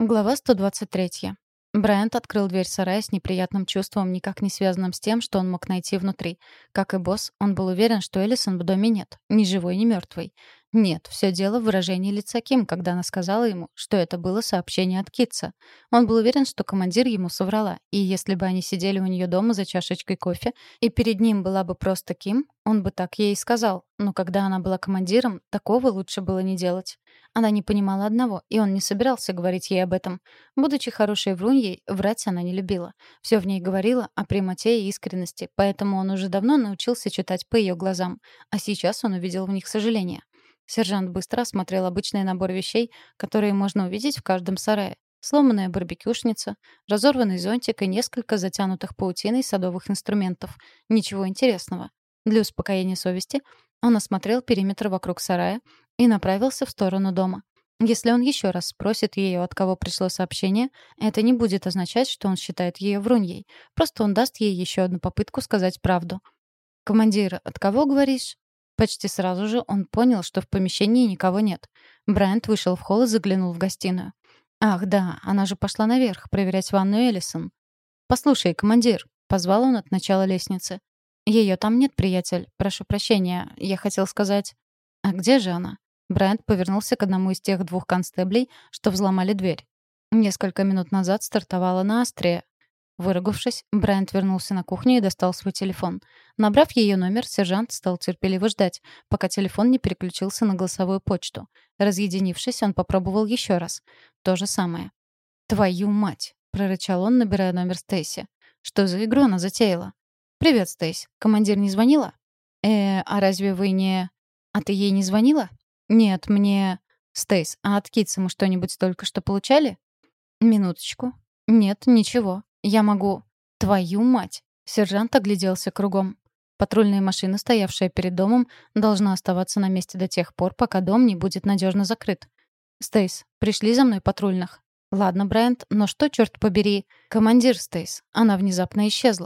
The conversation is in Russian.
Глава 123. Брайант открыл дверь сарая с неприятным чувством, никак не связанным с тем, что он мог найти внутри. Как и босс, он был уверен, что Элисон в доме нет, ни живой, ни мертвой. Нет, все дело в выражении лица Ким, когда она сказала ему, что это было сообщение от Китса. Он был уверен, что командир ему соврала, и если бы они сидели у нее дома за чашечкой кофе, и перед ним была бы просто Ким, он бы так ей и сказал. Но когда она была командиром, такого лучше было не делать. Она не понимала одного, и он не собирался говорить ей об этом. Будучи хорошей вруньей, врать она не любила. Все в ней говорило о прямоте и искренности, поэтому он уже давно научился читать по ее глазам. А сейчас он увидел в них сожаление. Сержант быстро осмотрел обычный набор вещей, которые можно увидеть в каждом сарае. Сломанная барбекюшница, разорванный зонтик и несколько затянутых паутиной садовых инструментов. Ничего интересного. Для успокоения совести он осмотрел периметр вокруг сарая и направился в сторону дома. Если он еще раз спросит ее, от кого пришло сообщение, это не будет означать, что он считает ее вруньей. Просто он даст ей еще одну попытку сказать правду. «Командир, от кого говоришь?» Почти сразу же он понял, что в помещении никого нет. Брайант вышел в холл и заглянул в гостиную. «Ах, да, она же пошла наверх проверять ванну Эллисон». «Послушай, командир», — позвал он от начала лестницы. «Ее там нет, приятель. Прошу прощения. Я хотел сказать...» «А где же она?» Брайант повернулся к одному из тех двух констеблей, что взломали дверь. Несколько минут назад стартовала на Астрия, Выругавшись, Брайант вернулся на кухню и достал свой телефон. Набрав ее номер, сержант стал терпеливо ждать, пока телефон не переключился на голосовую почту. Разъединившись, он попробовал еще раз. То же самое. «Твою мать!» — прорычал он, набирая номер Стейси. «Что за игру она затеяла?» «Привет, Стейс. Командир не звонила?» «Э, а разве вы не...» «А ты ей не звонила?» «Нет, мне...» «Стейс, а от Китса мы что-нибудь только что получали?» «Минуточку. Нет, ничего. Я могу... Твою мать! Сержант огляделся кругом. Патрульная машина, стоявшая перед домом, должна оставаться на месте до тех пор, пока дом не будет надежно закрыт. «Стейс, пришли за мной патрульных». «Ладно, Брайант, но что, черт побери?» «Командир Стейс». Она внезапно исчезла.